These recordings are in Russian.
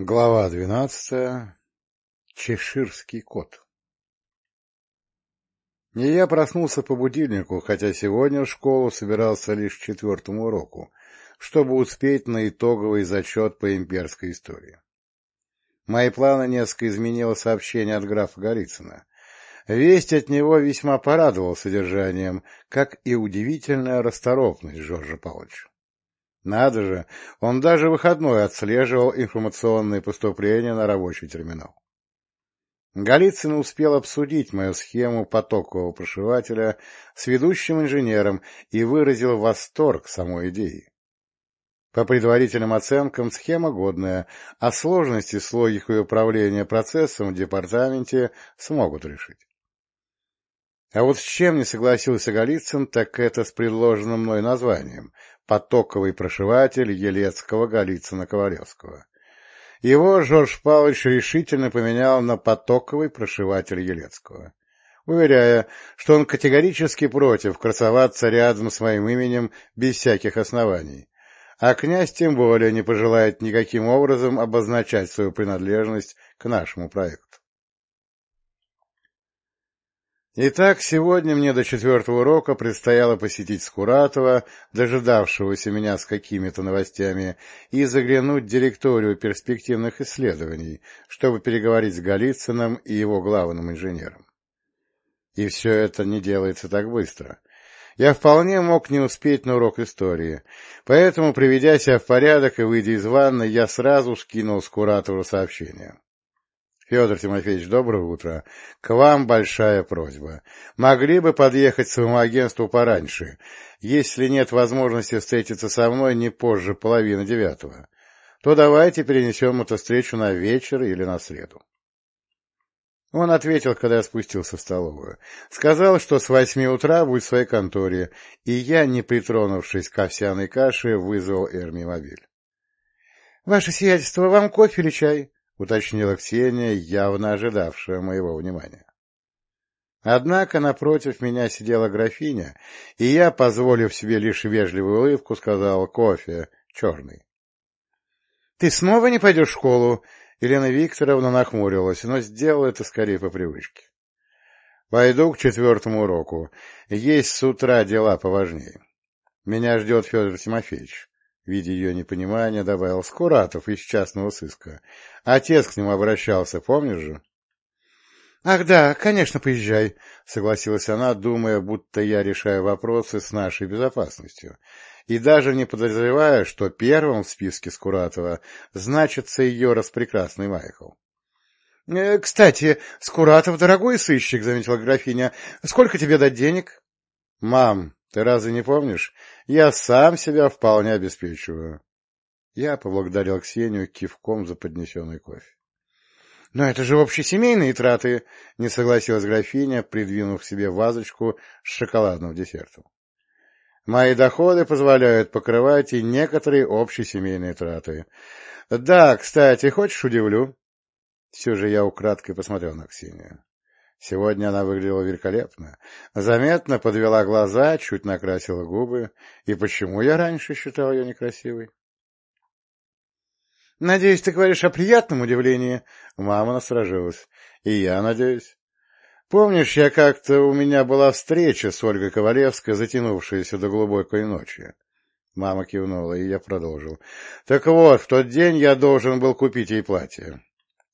Глава двенадцатая. Чеширский кот. И я проснулся по будильнику, хотя сегодня в школу собирался лишь к четвертому уроку, чтобы успеть на итоговый зачет по имперской истории. Мои планы несколько изменило сообщение от графа Голицына. Весть от него весьма порадовал содержанием, как и удивительная расторопность Жоржа Павловича. Надо же, он даже выходной отслеживал информационные поступления на рабочий терминал. Голицын успел обсудить мою схему потокового прошивателя с ведущим инженером и выразил восторг самой идеи. По предварительным оценкам, схема годная, а сложности с логикой управления процессом в департаменте смогут решить. А вот с чем не согласился Голицын, так это с предложенным мной названием потоковый прошиватель Елецкого-Голицына-Ковалевского. Его Жорж Павлович решительно поменял на потоковый прошиватель Елецкого, уверяя, что он категорически против красоваться рядом с моим именем без всяких оснований, а князь тем более не пожелает никаким образом обозначать свою принадлежность к нашему проекту. Итак, сегодня мне до четвертого урока предстояло посетить Скуратова, дожидавшегося меня с какими-то новостями, и заглянуть в директорию перспективных исследований, чтобы переговорить с Голицыным и его главным инженером. И все это не делается так быстро. Я вполне мог не успеть на урок истории, поэтому, приведя себя в порядок и выйдя из ванны, я сразу скинул Скуратову сообщение. Федор Тимофеевич, доброе утро. К вам большая просьба. Могли бы подъехать своему агентству пораньше, если нет возможности встретиться со мной не позже половины девятого, то давайте перенесем эту встречу на вечер или на среду. Он ответил, когда я спустился в столовую. Сказал, что с восьми утра будет в своей конторе, и я, не притронувшись к овсяной каше, вызвал Эрми мобиль. — Ваше сиятельство, вам кофе или чай? — уточнила Ксения, явно ожидавшая моего внимания. Однако напротив меня сидела графиня, и я, позволив себе лишь вежливую улыбку, сказал «кофе, черный». — Ты снова не пойдешь в школу? Елена Викторовна нахмурилась, но сделала это скорее по привычке. — Пойду к четвертому уроку. Есть с утра дела поважнее. Меня ждет Федор Тимофеевич. Видя ее непонимание, добавил Скуратов из частного сыска. Отец к нему обращался, помнишь же? — Ах да, конечно, поезжай, — согласилась она, думая, будто я решаю вопросы с нашей безопасностью, и даже не подозревая, что первым в списке Скуратова значится ее распрекрасный Майкл. «Э, — Кстати, Скуратов дорогой сыщик, — заметила графиня. — Сколько тебе дать денег? — Мам, ты разве не помнишь? Я сам себя вполне обеспечиваю. Я поблагодарил Ксению кивком за поднесенный кофе. — Но это же общесемейные траты, — не согласилась графиня, придвинув себе вазочку с шоколадным десертом. Мои доходы позволяют покрывать и некоторые общесемейные траты. Да, кстати, хочешь, удивлю? Все же я украдкой посмотрел на Ксению. Сегодня она выглядела великолепно. Заметно подвела глаза, чуть накрасила губы. И почему я раньше считал ее некрасивой? — Надеюсь, ты говоришь о приятном удивлении? Мама насторожилась. — И я надеюсь. Помнишь, я как-то у меня была встреча с Ольгой Ковалевской, затянувшаяся до глубокой ночи? Мама кивнула, и я продолжил. — Так вот, в тот день я должен был купить ей платье.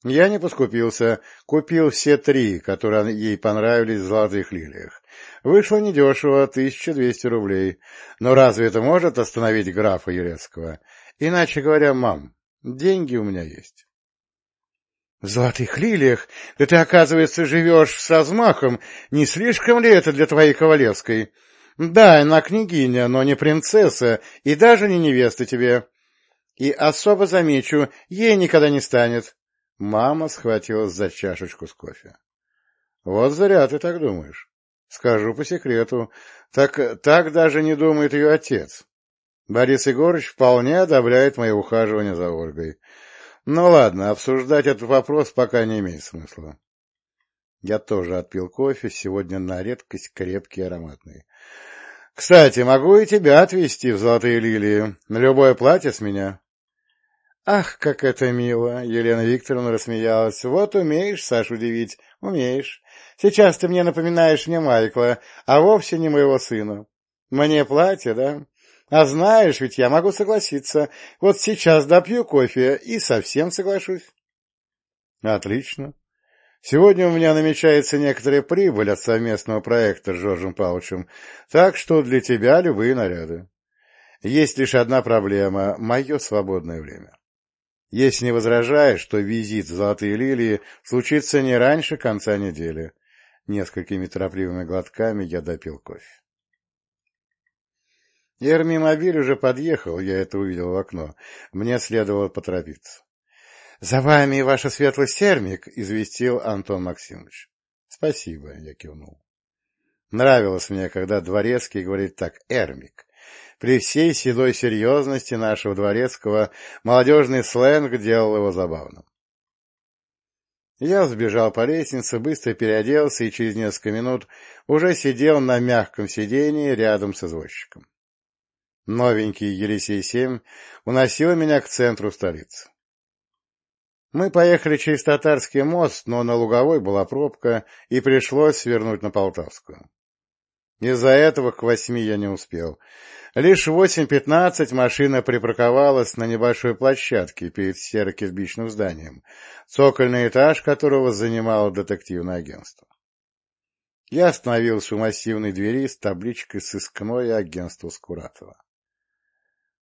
Я не поскупился, купил все три, которые ей понравились в золотых лилиях. Вышло недешево, 1200 рублей. Но разве это может остановить графа Елецкого? Иначе говоря, мам, деньги у меня есть. В золотых лилиях? Да ты, оказывается, живешь с размахом. Не слишком ли это для твоей Ковалевской? Да, она княгиня, но не принцесса, и даже не невеста тебе. И особо замечу, ей никогда не станет. Мама схватилась за чашечку с кофе. — Вот зря ты так думаешь. Скажу по секрету, так, так даже не думает ее отец. Борис Егорович вполне одобряет мои ухаживания за Ольгой. Ну ладно, обсуждать этот вопрос пока не имеет смысла. Я тоже отпил кофе, сегодня на редкость крепкий и ароматный. Кстати, могу и тебя отвезти в Золотые Лилии. Любое платье с меня. Ах, как это мило! — Елена Викторовна рассмеялась. — Вот умеешь, Саш, удивить. Умеешь. Сейчас ты мне напоминаешь мне Майкла, а вовсе не моего сына. Мне платье, да? А знаешь, ведь я могу согласиться. Вот сейчас допью кофе и совсем соглашусь. Отлично. Сегодня у меня намечается некоторая прибыль от совместного проекта с Жоржем Павловичем, так что для тебя любые наряды. Есть лишь одна проблема — мое свободное время. Если не возражаешь, что визит в Золотые Лилии случится не раньше конца недели. Несколькими торопливыми глотками я допил кофе. Эрмимобиль уже подъехал, я это увидел в окно. Мне следовало поторопиться. — За вами, ваша светлость, термик, — известил Антон Максимович. — Спасибо, — я кивнул. Нравилось мне, когда дворецкий говорит так «эрмик». При всей седой серьезности нашего дворецкого молодежный сленг делал его забавным. Я сбежал по лестнице, быстро переоделся и через несколько минут уже сидел на мягком сидении рядом с извозчиком. Новенький Елисей-7 уносил меня к центру столицы. Мы поехали через Татарский мост, но на Луговой была пробка, и пришлось свернуть на Полтавскую. Из-за этого к восьми я не успел. Лишь в восемь пятнадцать машина припарковалась на небольшой площадке перед серо-кирпичным зданием, цокольный этаж которого занимало детективное агентство. Я остановился у массивной двери с табличкой «Сыскное агентство Скуратова».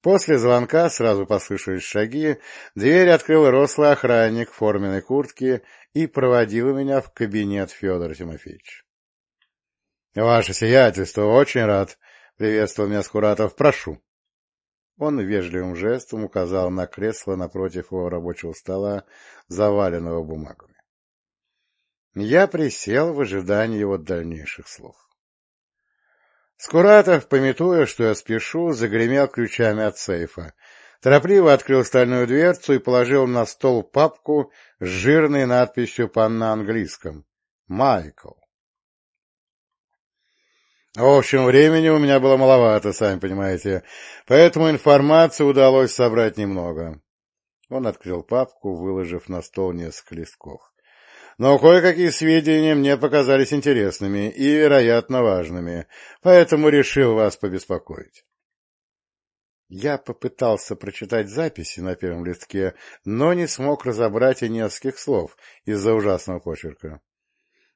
После звонка сразу послышались шаги, дверь открыл рослый охранник в форменной куртке и проводил меня в кабинет Федора Тимофеевича. — Ваше сиятельство, очень рад, — приветствовал меня Скуратов. — Прошу. Он вежливым жестом указал на кресло напротив его рабочего стола, заваленного бумагами. Я присел в ожидании его дальнейших слов. Скуратов, пометуя, что я спешу, загремел ключами от сейфа. Торопливо открыл стальную дверцу и положил на стол папку с жирной надписью по-английском «Майкл». В общем, времени у меня было маловато, сами понимаете, поэтому информации удалось собрать немного. Он открыл папку, выложив на стол несколько листков но кое-какие сведения мне показались интересными и, вероятно, важными, поэтому решил вас побеспокоить. Я попытался прочитать записи на первом листке, но не смог разобрать и нескольких слов из-за ужасного почерка. —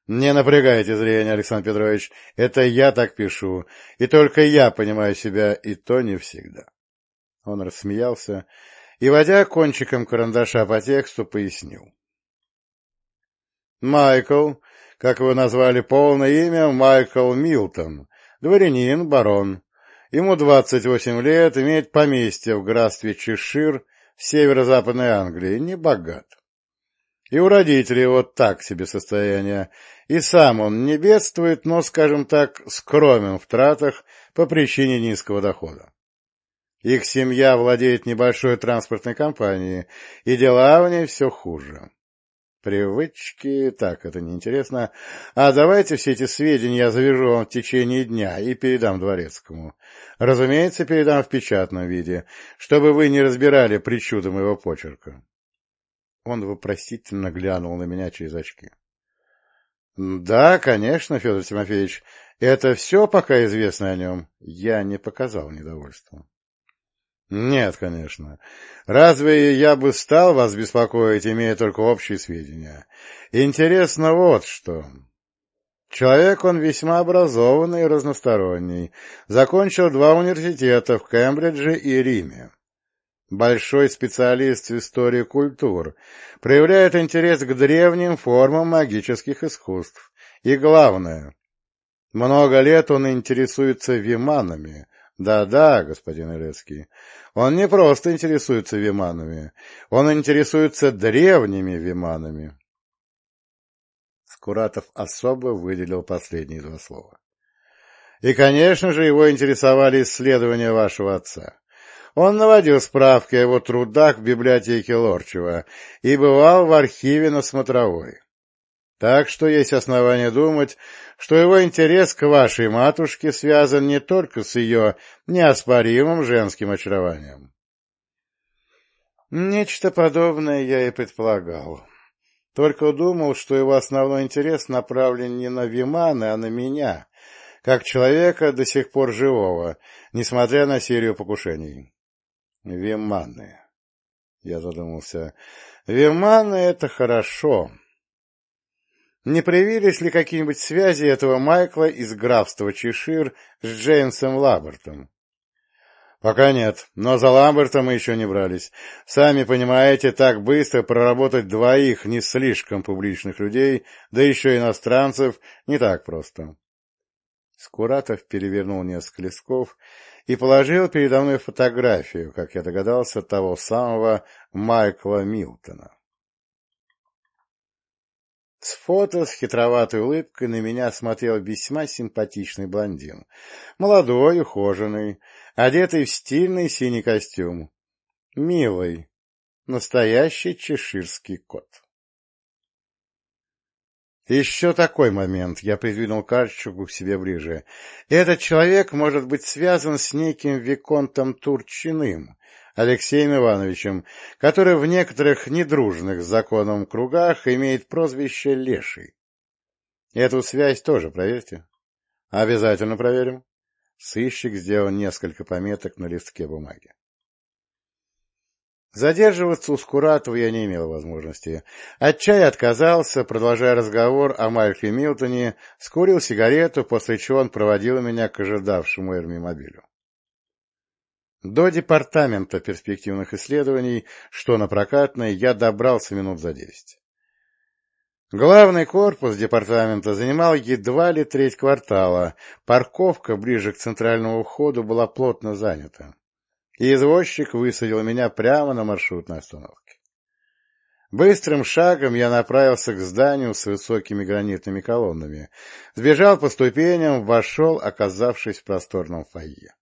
Не напрягайте зрение, Александр Петрович, это я так пишу, и только я понимаю себя, и то не всегда. Он рассмеялся и, водя кончиком карандаша по тексту, пояснил. Майкл, как вы назвали полное имя, Майкл Милтон, дворянин, барон. Ему 28 лет, имеет поместье в графстве Чешир в северо-западной Англии, не богат. И у родителей вот так себе состояние, и сам он не бедствует, но, скажем так, скромен в тратах по причине низкого дохода. Их семья владеет небольшой транспортной компанией, и дела в ней все хуже. Привычки... Так, это неинтересно. А давайте все эти сведения я завяжу вам в течение дня и передам дворецкому. Разумеется, передам в печатном виде, чтобы вы не разбирали причуды моего почерка. Он вопросительно глянул на меня через очки. — Да, конечно, Федор Тимофеевич. Это все пока известно о нем? Я не показал недовольства. Нет, конечно. Разве я бы стал вас беспокоить, имея только общие сведения? Интересно вот что. Человек он весьма образованный и разносторонний. Закончил два университета в Кембридже и Риме. Большой специалист в истории культур, проявляет интерес к древним формам магических искусств. И главное, много лет он интересуется виманами, да-да, господин Илецкий, он не просто интересуется виманами, он интересуется древними виманами. Скуратов особо выделил последние два слова. И, конечно же, его интересовали исследования вашего отца. Он наводил справки о его трудах в библиотеке Лорчева и бывал в архиве на Смотровой. Так что есть основания думать, что его интерес к вашей матушке связан не только с ее неоспоримым женским очарованием. Нечто подобное я и предполагал. Только думал, что его основной интерес направлен не на Вимана, а на меня, как человека до сих пор живого, несмотря на серию покушений. Виманы. Я задумался. Виманы — это хорошо. Не проявились ли какие-нибудь связи этого Майкла из графства Чешир с Джеймсом Лабертом? Пока нет, но за Ламберта мы еще не брались. Сами понимаете, так быстро проработать двоих не слишком публичных людей, да еще иностранцев, не так просто. Скуратов перевернул несколько листков и положил передо мной фотографию, как я догадался, того самого Майкла Милтона. С фото с хитроватой улыбкой на меня смотрел весьма симпатичный блондин. Молодой, ухоженный, одетый в стильный синий костюм. Милый, настоящий чеширский кот. Еще такой момент. Я придвинул карточку к себе ближе. Этот человек может быть связан с неким Виконтом Турчиным, Алексеем Ивановичем, который в некоторых недружных с законом кругах имеет прозвище Леший. Эту связь тоже проверьте. Обязательно проверим. Сыщик сделал несколько пометок на листке бумаги. Задерживаться у Скуратова я не имел возможности. От чая отказался, продолжая разговор о Майкле Милтоне, скурил сигарету, после чего он проводил меня к ожидавшему эрмимобилю. До департамента перспективных исследований, что на прокатной, я добрался минут за десять. Главный корпус департамента занимал едва ли треть квартала, парковка ближе к центральному входу была плотно занята и извозчик высадил меня прямо на маршрутной остановке. Быстрым шагом я направился к зданию с высокими гранитными колоннами, сбежал по ступеням, вошел, оказавшись в просторном фойе.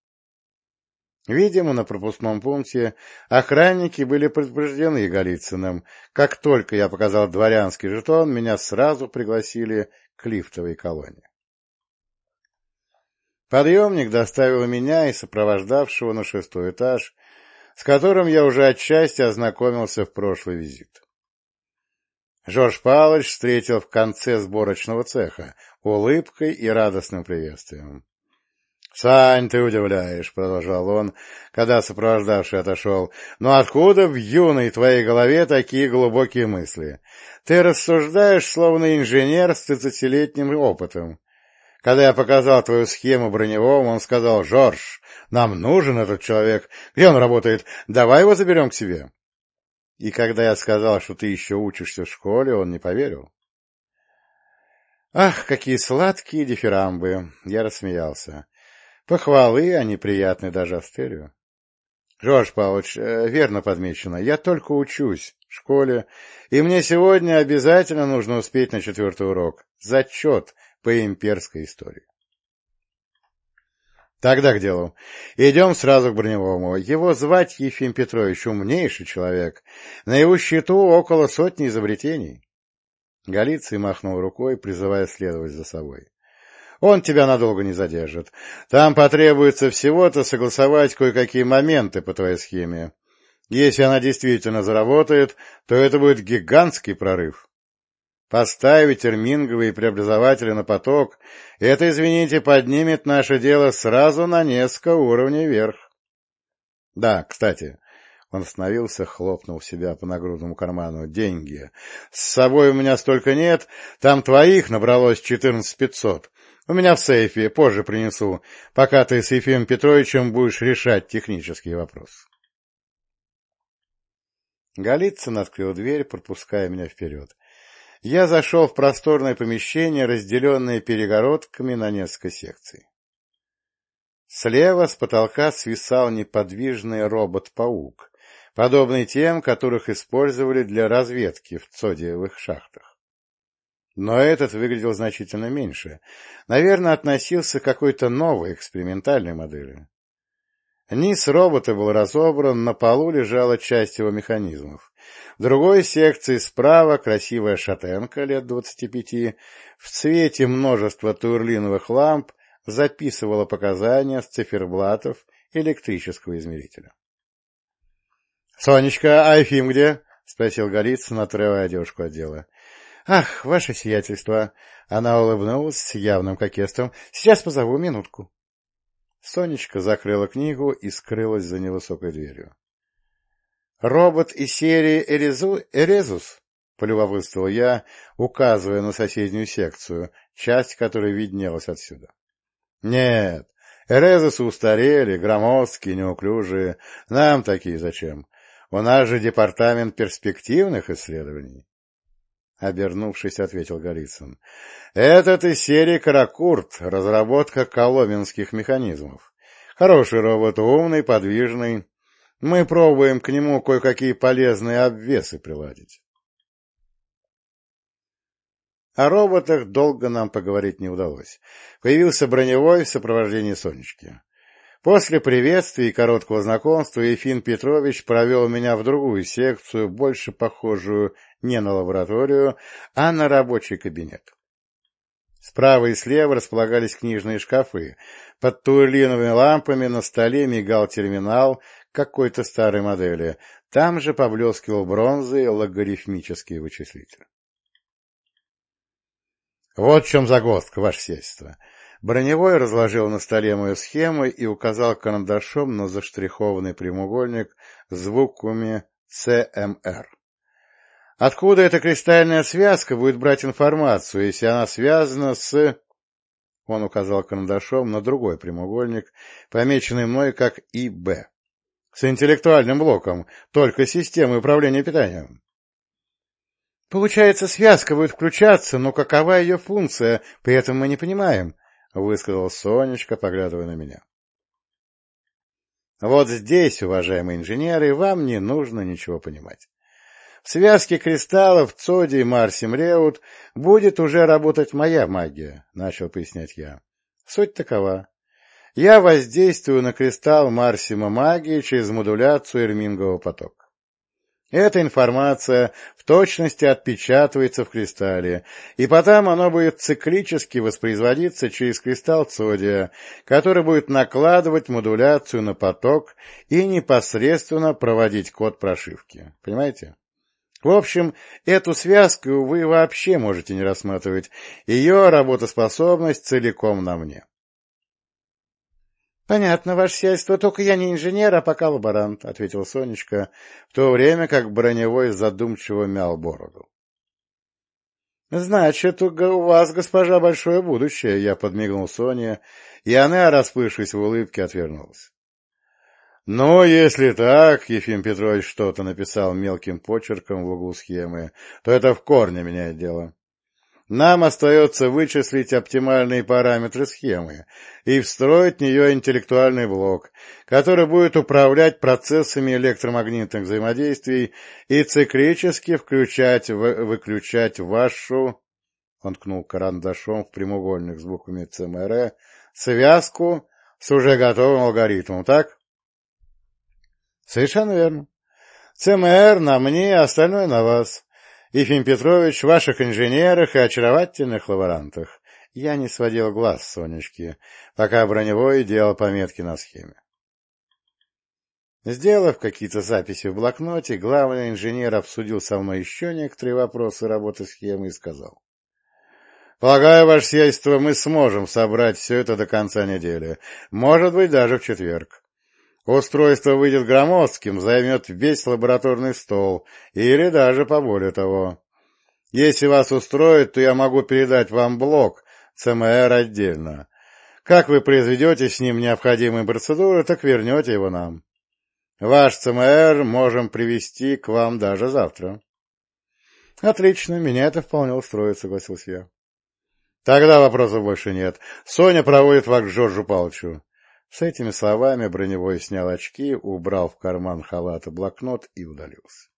Видимо, на пропускном пункте охранники были предупреждены Голицыным. Как только я показал дворянский жетон, меня сразу пригласили к лифтовой колонне. Подъемник доставил меня и сопровождавшего на шестой этаж, с которым я уже отчасти ознакомился в прошлый визит. Жорж Павлович встретил в конце сборочного цеха улыбкой и радостным приветствием. — Сань, ты удивляешь, — продолжал он, когда сопровождавший отошел. — Но откуда в юной твоей голове такие глубокие мысли? Ты рассуждаешь, словно инженер с тридцатилетним опытом. Когда я показал твою схему броневому, он сказал, «Жорж, нам нужен этот человек. Где он работает? Давай его заберем к себе». И когда я сказал, что ты еще учишься в школе, он не поверил. Ах, какие сладкие дифирамбы! Я рассмеялся. Похвалы, они приятны даже Астерию. Жорж Павлович, э, верно подмечено, я только учусь в школе, и мне сегодня обязательно нужно успеть на четвертый урок. Зачет по имперской истории. Тогда к делу. Идем сразу к Броневому. Его звать Ефим Петрович, умнейший человек. На его счету около сотни изобретений. Голицый махнул рукой, призывая следовать за собой. Он тебя надолго не задержит. Там потребуется всего-то согласовать кое-какие моменты по твоей схеме. Если она действительно заработает, то это будет гигантский прорыв. Поставить терминговые преобразователи на поток — это, извините, поднимет наше дело сразу на несколько уровней вверх. Да, кстати, он остановился, хлопнул себя по нагрудному карману. Деньги. С собой у меня столько нет, там твоих набралось четырнадцать пятьсот. У меня в сейфе, позже принесу, пока ты с Ефимом Петровичем будешь решать технический вопрос. Голицын открыл дверь, пропуская меня вперед. Я зашел в просторное помещение, разделенное перегородками на несколько секций. Слева с потолка свисал неподвижный робот-паук, подобный тем, которых использовали для разведки в цодиевых шахтах. Но этот выглядел значительно меньше. Наверное, относился к какой-то новой экспериментальной модели. Низ робота был разобран, на полу лежала часть его механизмов. В другой секции справа красивая шатенка лет двадцати пяти в цвете множества турлиновых ламп записывала показания с циферблатов электрического измерителя. — Сонечка, а Ефим где? — спросил Голицын, отрывая девушку от дела. — Ах, ваше сиятельство! Она улыбнулась с явным кокетством. — Сейчас позову минутку. Сонечка закрыла книгу и скрылась за невысокой дверью. — Робот из серии Эрезу... Эрезус? — полюбопытствовал я, указывая на соседнюю секцию, часть которой виднелась отсюда. — Нет, Эрезусы устарели, громоздкие, неуклюжие. Нам такие зачем? У нас же департамент перспективных исследований. Обернувшись, ответил Голицын. Этот из серии «Каракурт» — разработка коломенских механизмов. Хороший робот, умный, подвижный. Мы пробуем к нему кое-какие полезные обвесы приладить. О роботах долго нам поговорить не удалось. Появился броневой в сопровождении Сонечки. После приветствия и короткого знакомства Ефим Петрович провел меня в другую секцию, больше похожую не на лабораторию, а на рабочий кабинет. Справа и слева располагались книжные шкафы. Под турлиновыми лампами на столе мигал терминал какой-то старой модели. Там же поблескивал бронзой логарифмический вычислитель. Вот в чем загвоздка, ваше сельство. Броневой разложил на столе мою схему и указал карандашом на заштрихованный прямоугольник с буквами ЦМР. Откуда эта кристальная связка будет брать информацию, если она связана с... Он указал карандашом на другой прямоугольник, помеченный мной как ИБ. С интеллектуальным блоком, только системой управления питанием. Получается, связка будет включаться, но какова ее функция, при этом мы не понимаем, — высказала Сонечка, поглядывая на меня. Вот здесь, уважаемые инженеры, вам не нужно ничего понимать. В связке кристаллов Цоди и Марсим Реут будет уже работать моя магия, — начал пояснять я. Суть такова. Я воздействую на кристалл Марсима магии через модуляцию эрмингового потока. Эта информация в точности отпечатывается в кристалле, и потом оно будет циклически воспроизводиться через кристалл цодия, который будет накладывать модуляцию на поток и непосредственно проводить код прошивки. Понимаете? В общем, эту связку вы вообще можете не рассматривать. Ее работоспособность целиком на мне. — Понятно, ваше сельство, только я не инженер, а пока лаборант, — ответил Сонечка, в то время как броневой задумчиво мял бороду. — Значит, у вас, госпожа, большое будущее, — я подмигнул Соне, и она, расплывшись в улыбке, отвернулась. — Ну, если так, — Ефим Петрович что-то написал мелким почерком в углу схемы, — то это в корне меняет дело. Нам остается вычислить оптимальные параметры схемы и встроить в нее интеллектуальный блок, который будет управлять процессами электромагнитных взаимодействий и циклически включать, выключать вашу, он ткнул карандашом в прямоугольник с буквами ЦМР, связку с уже готовым алгоритмом, так? Совершенно верно. ЦМР на мне, остальное на вас. Ефим Петрович, ваших инженерах и очаровательных лаборантах. Я не сводил глаз Сонечки, пока броневой делал пометки на схеме. Сделав какие-то записи в блокноте, главный инженер обсудил со мной еще некоторые вопросы работы схемы и сказал. — Полагаю, ваше сиятельство, мы сможем собрать все это до конца недели, может быть, даже в четверг. Устройство выйдет громоздким, займет весь лабораторный стол, или даже поболее того. Если вас устроит, то я могу передать вам блок ЦМР отдельно. Как вы произведете с ним необходимые процедуры, так вернете его нам. Ваш ЦМР можем привести к вам даже завтра. — Отлично, меня это вполне устроит, — согласился я. — Тогда вопросов больше нет. Соня проводит вас к Жоржу Павловичу. С этими словами броневой снял очки, убрал в карман халата блокнот и удалился.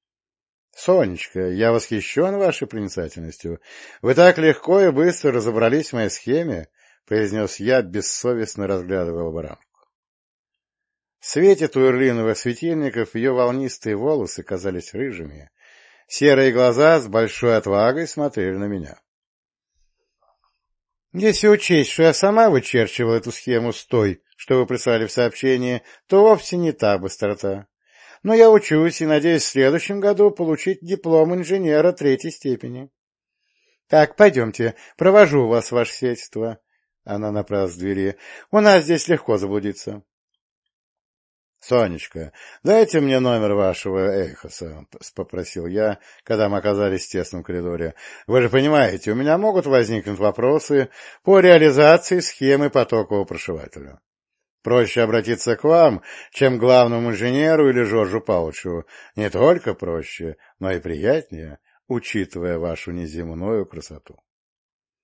— Сонечка, я восхищен вашей проницательностью. Вы так легко и быстро разобрались в моей схеме, — произнес я, бессовестно разглядывая лаборантку. В свете туэрлиновых светильников ее волнистые волосы казались рыжими. Серые глаза с большой отвагой смотрели на меня. Если учесть, что я сама вычерчивала эту схему с той, что вы прислали в сообщении, то вовсе не та быстрота. но я учусь и надеюсь в следующем году получить диплом инженера третьей степени. — Так, пойдемте, провожу вас, ваше сельство. Она направилась к двери. — У нас здесь легко заблудиться. — Сонечка, дайте мне номер вашего Эйхоса, — попросил я, когда мы оказались в тесном коридоре. — Вы же понимаете, у меня могут возникнуть вопросы по реализации схемы потокового прошивателя. Проще обратиться к вам, чем к главному инженеру или Жоржу Павловичу. Не только проще, но и приятнее, учитывая вашу неземную красоту.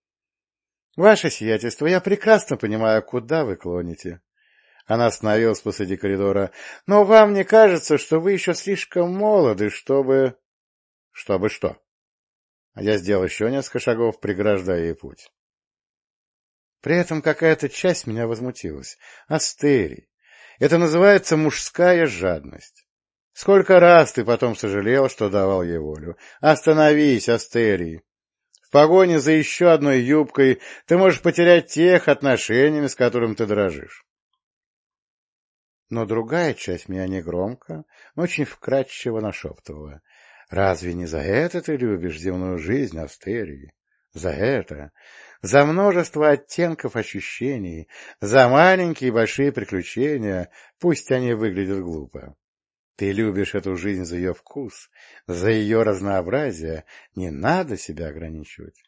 — Ваше сиятельство, я прекрасно понимаю, куда вы клоните, она остановилась посреди коридора. — Но вам не кажется, что вы еще слишком молоды, чтобы... — Чтобы что? Я сделал еще несколько шагов, преграждая ей путь. При этом какая-то часть меня возмутилась. Астерий. Это называется мужская жадность. Сколько раз ты потом сожалел, что давал ей волю. Остановись, Астерий. В погоне за еще одной юбкой ты можешь потерять тех отношениями, с которыми ты дрожишь. Но другая часть меня негромко, но очень вкрадчиво нашептывала. «Разве не за это ты любишь земную жизнь, Астерии? За это? За множество оттенков ощущений, за маленькие и большие приключения, пусть они выглядят глупо. Ты любишь эту жизнь за ее вкус, за ее разнообразие, не надо себя ограничивать.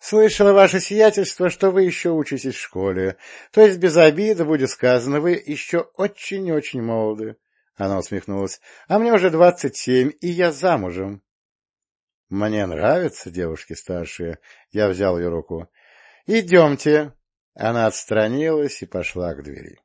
Слышала ваше сиятельство, что вы еще учитесь в школе. То есть без обиды будет сказано, вы еще очень-очень молоды. Она усмехнулась. А мне уже двадцать семь, и я замужем. Мне нравятся девушки старшие. Я взял ее руку. Идемте. Она отстранилась и пошла к двери.